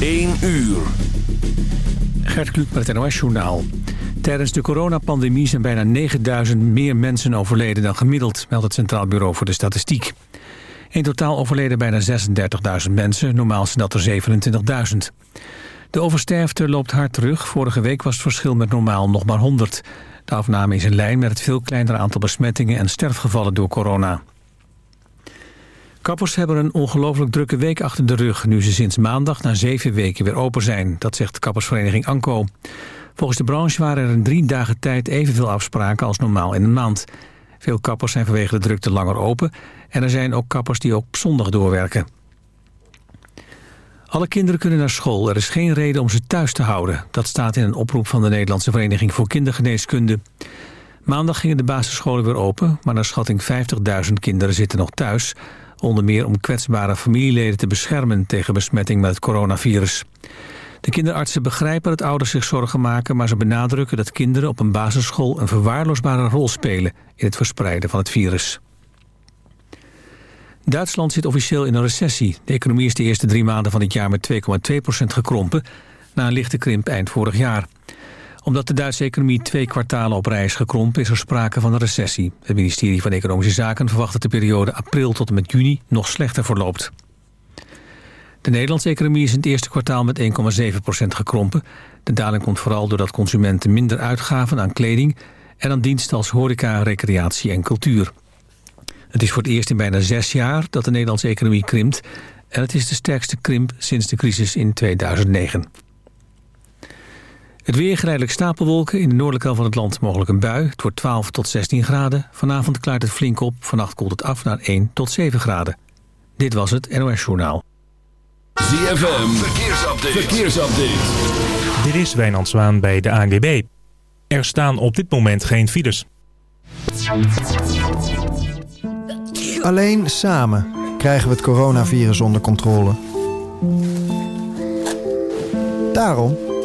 1 uur. Gert Kluk met het NOS-journaal. Tijdens de coronapandemie zijn bijna 9000 meer mensen overleden dan gemiddeld... meldt het Centraal Bureau voor de Statistiek. In totaal overleden bijna 36.000 mensen, normaal zijn dat er 27.000. De oversterfte loopt hard terug. Vorige week was het verschil met normaal nog maar 100. De afname is in lijn met het veel kleinere aantal besmettingen... en sterfgevallen door corona. Kappers hebben een ongelooflijk drukke week achter de rug... nu ze sinds maandag na zeven weken weer open zijn. Dat zegt kappersvereniging Anko. Volgens de branche waren er in drie dagen tijd evenveel afspraken als normaal in een maand. Veel kappers zijn vanwege de drukte langer open... en er zijn ook kappers die ook op zondag doorwerken. Alle kinderen kunnen naar school. Er is geen reden om ze thuis te houden. Dat staat in een oproep van de Nederlandse Vereniging voor Kindergeneeskunde. Maandag gingen de basisscholen weer open... maar naar schatting 50.000 kinderen zitten nog thuis... Onder meer om kwetsbare familieleden te beschermen tegen besmetting met het coronavirus. De kinderartsen begrijpen dat ouders zich zorgen maken... maar ze benadrukken dat kinderen op een basisschool... een verwaarloosbare rol spelen in het verspreiden van het virus. Duitsland zit officieel in een recessie. De economie is de eerste drie maanden van dit jaar met 2,2% gekrompen... na een lichte krimp eind vorig jaar omdat de Duitse economie twee kwartalen op reis gekrompen... is er sprake van een recessie. Het ministerie van Economische Zaken verwacht dat de periode april tot en met juni nog slechter verloopt. De Nederlandse economie is in het eerste kwartaal met 1,7% gekrompen. De daling komt vooral doordat consumenten minder uitgaven aan kleding... en aan diensten als horeca, recreatie en cultuur. Het is voor het eerst in bijna zes jaar dat de Nederlandse economie krimpt... en het is de sterkste krimp sinds de crisis in 2009. Het weer geleidelijk stapelwolken. In de noordelijke helft van het land mogelijk een bui. Het wordt 12 tot 16 graden. Vanavond klaart het flink op. Vannacht koelt het af naar 1 tot 7 graden. Dit was het NOS Journaal. ZFM, verkeersupdate. verkeersupdate. Dit is Wijnand Zwaan bij de ANWB. Er staan op dit moment geen files. Alleen samen krijgen we het coronavirus onder controle. Daarom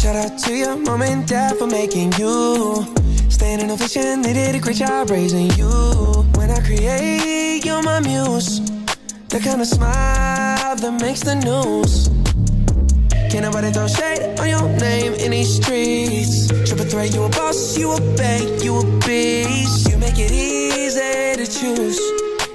Shout out to your mom and dad for making you. Standing ovation, they did a great job raising you. When I create, you're my muse. The kind of smile that makes the news. Can't nobody throw shade on your name in these streets. Triple threat, you a boss, you a bank, you a beast. You make it easy to choose.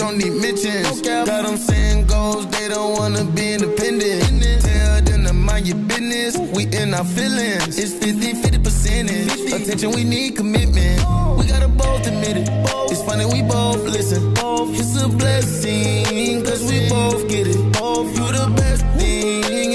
don't need mentions. Got them saying goals, they don't wanna be independent. Tell them to mind your business. We in our feelings. It's 50 50 percentage. Attention, we need commitment. We gotta both admit it. It's funny, we both listen. It's a blessing, cause we both get it. You the best thing,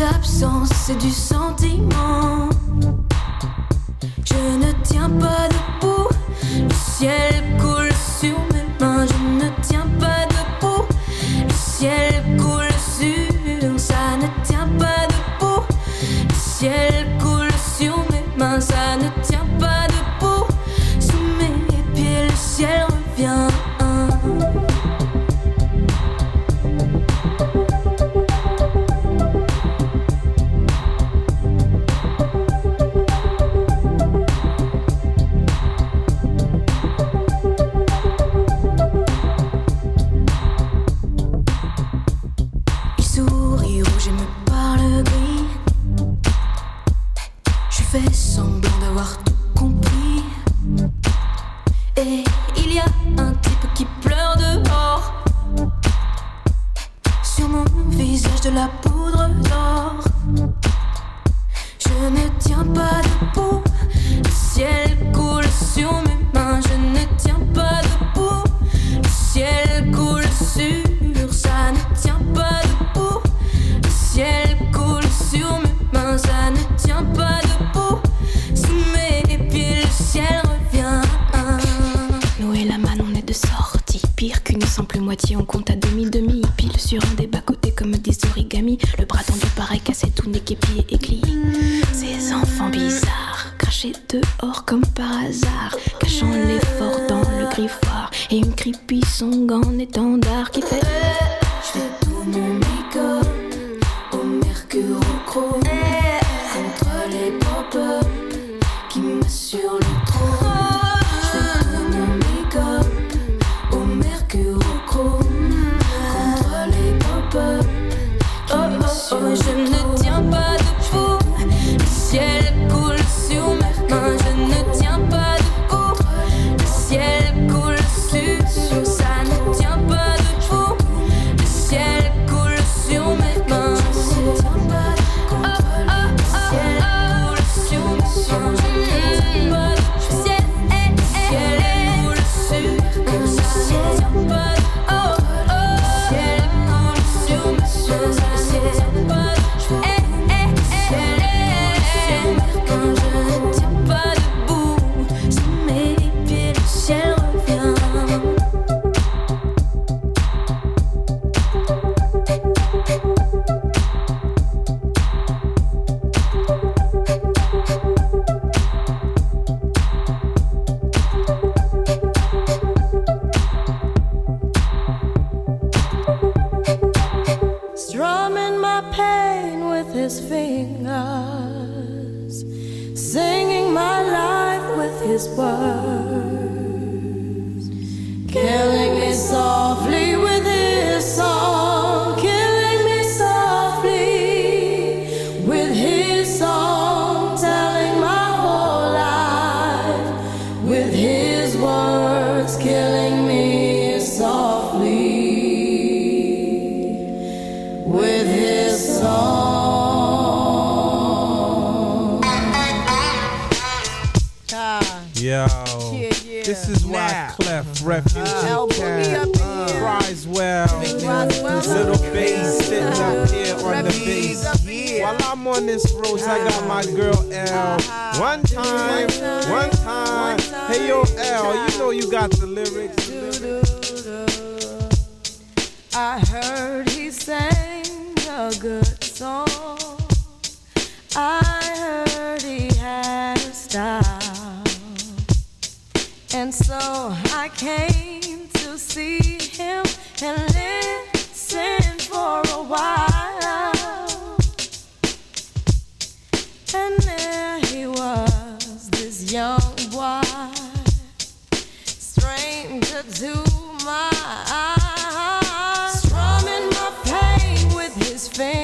Absences du sentiment. Je ne tiens pas debout Le ciel coule sur mes mains. Je ne tiens pas debout Le ciel coule sur Ça ne tient pas debout. Le ciel coule sur mes mains Ça ne tient Yeah. While I'm on this road, I got my girl L. Uh-huh. One time, one time. Hey yo L, you know you got the lyrics. I heard he sang a good song. I heard he had a style. And so I came to see him and listen for a while. And there he was, this young boy, stranger to my eyes, strumming my pain with his fingers.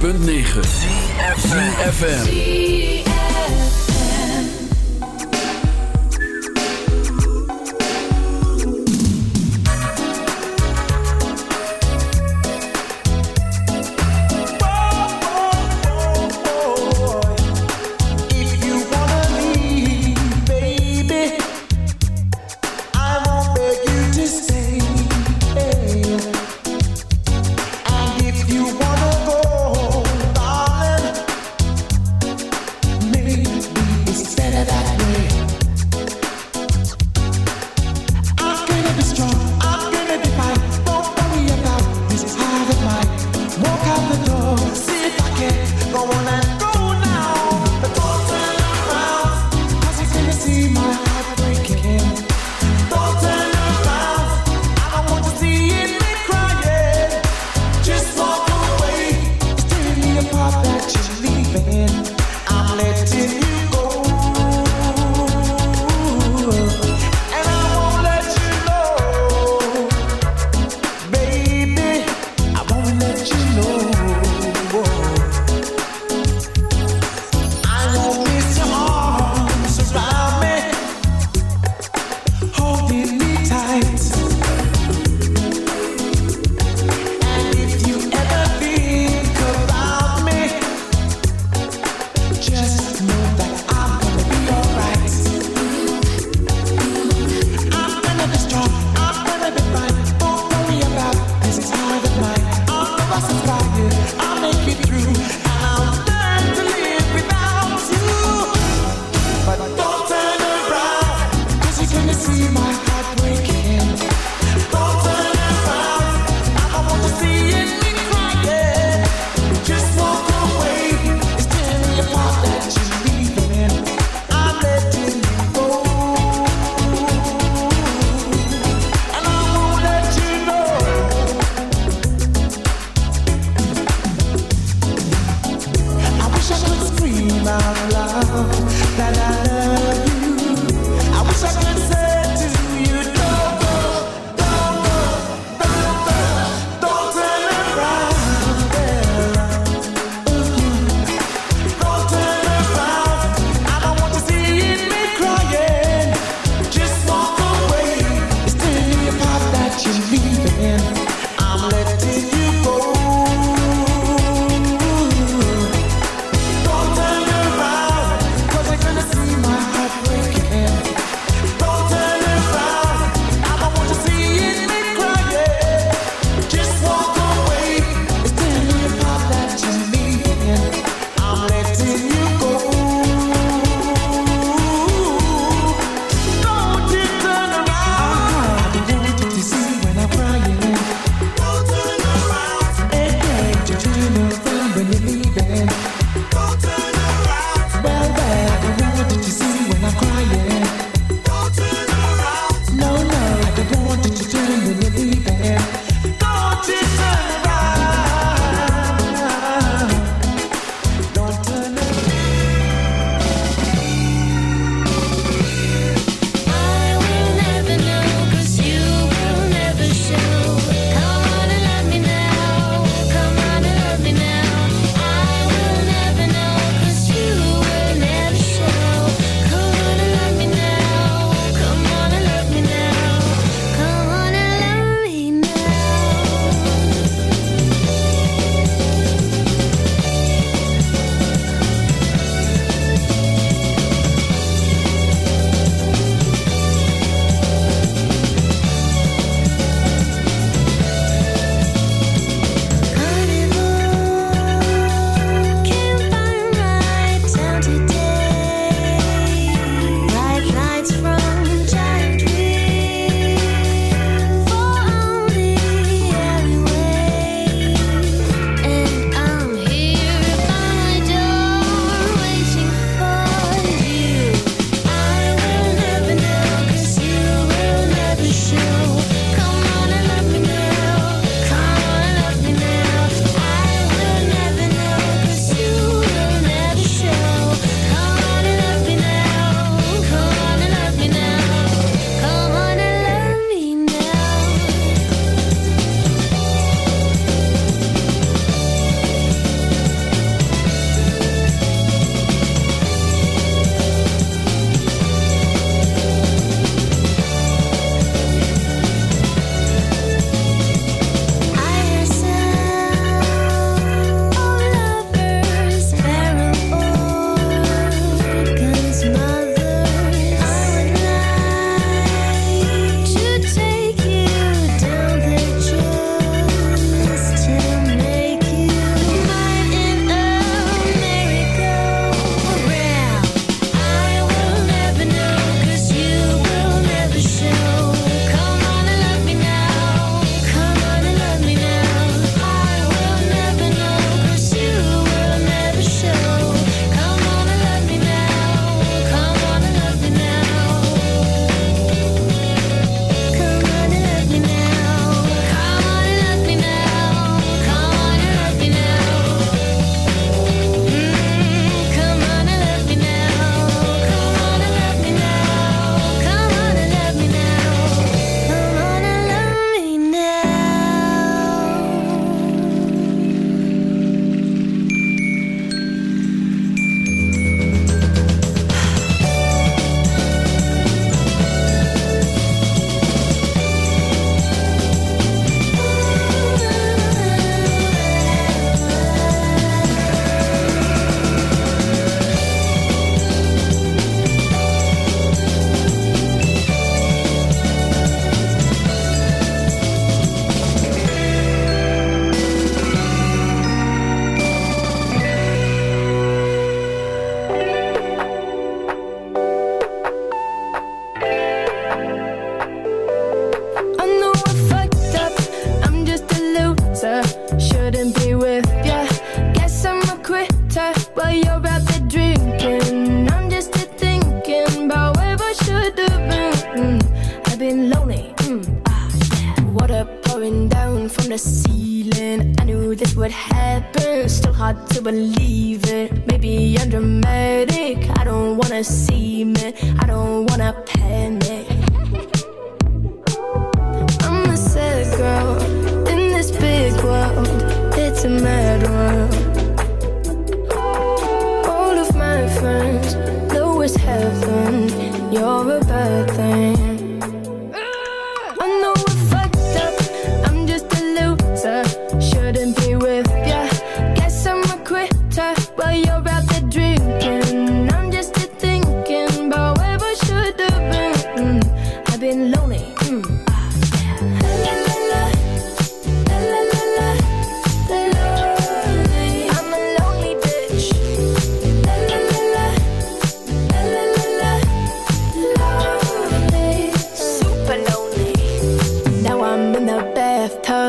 106.9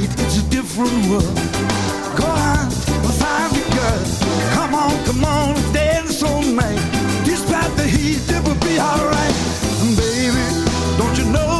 But night it's a different world. Go and find a girl. Come on, come on, dance all night. Despite the heat, it will be alright. Baby, don't you know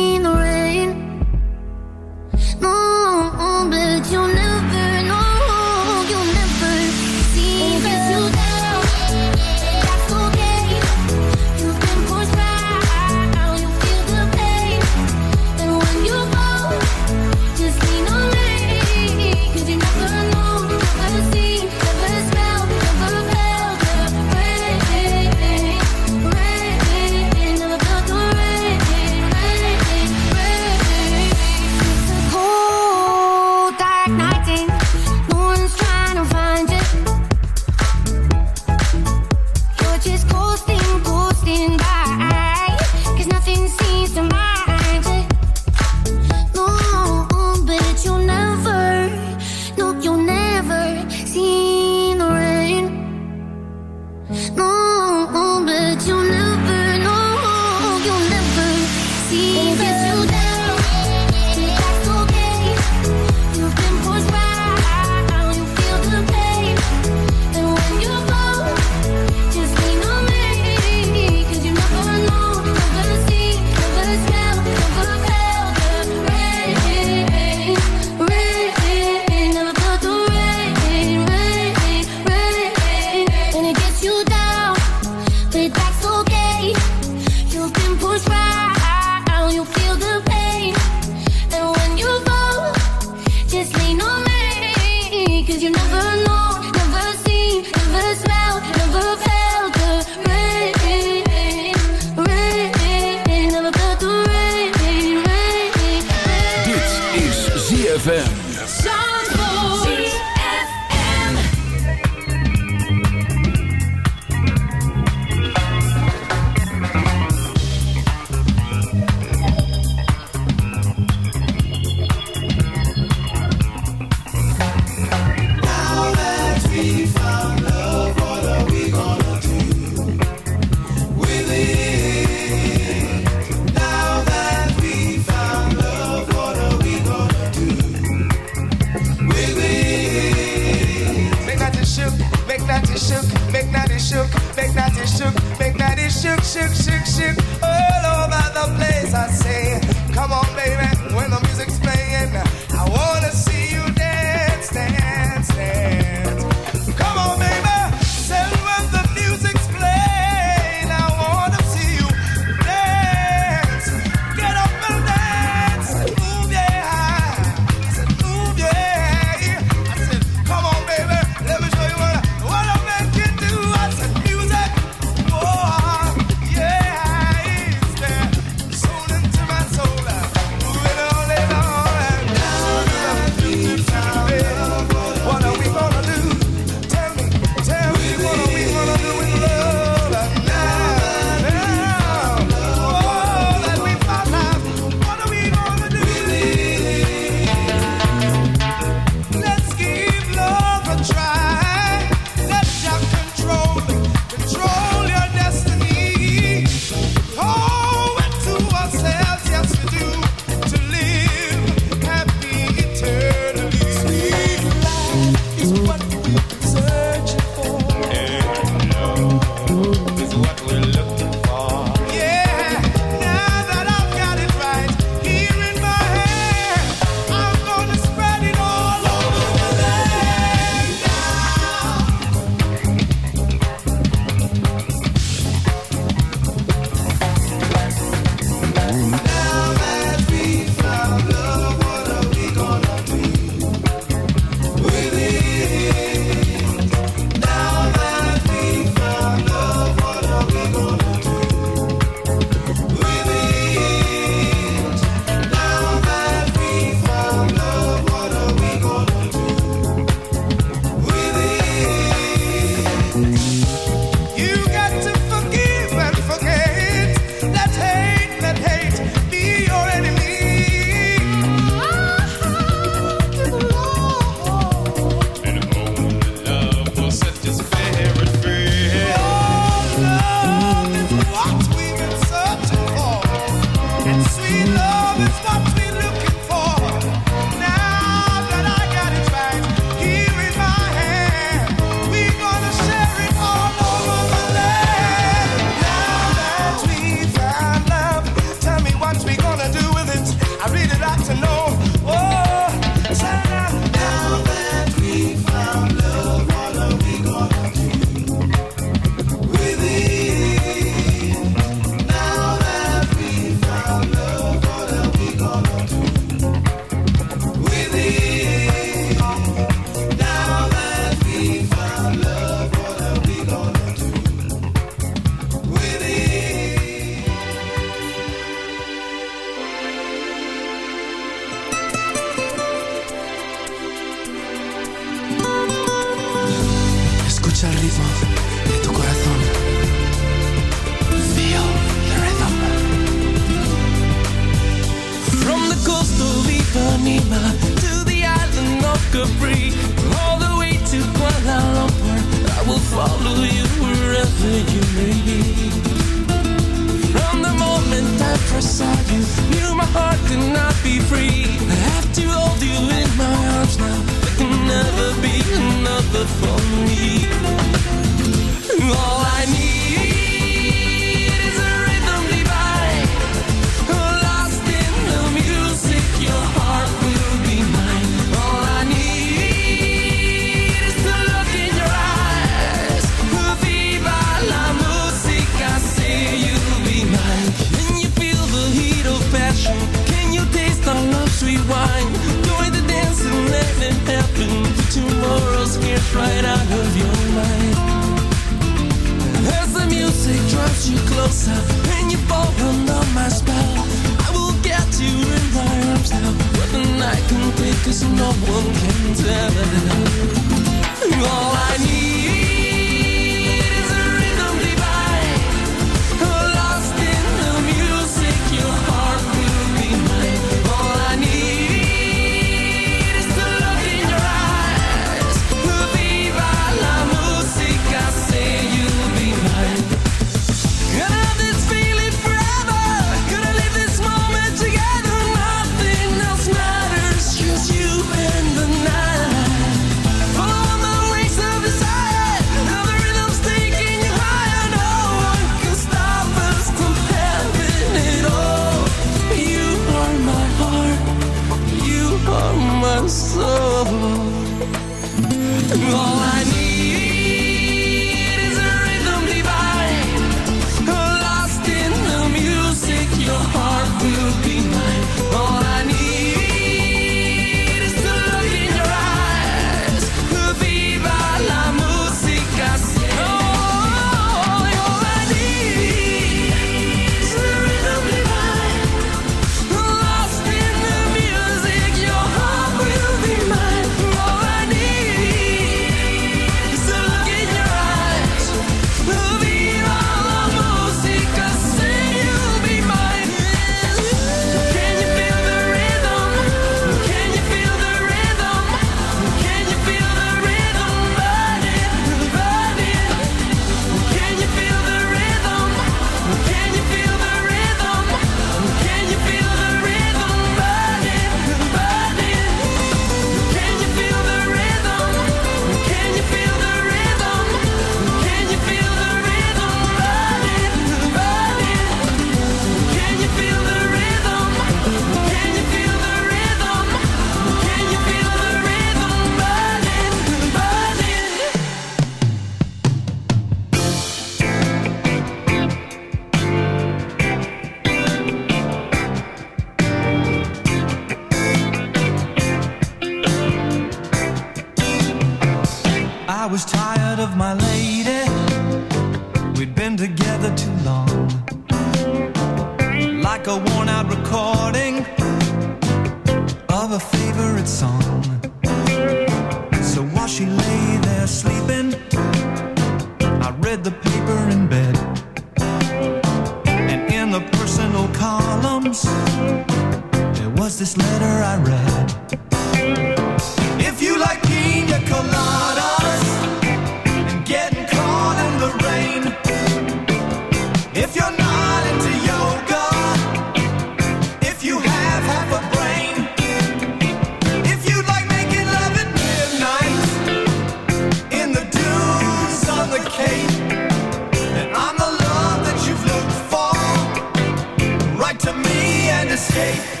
escape.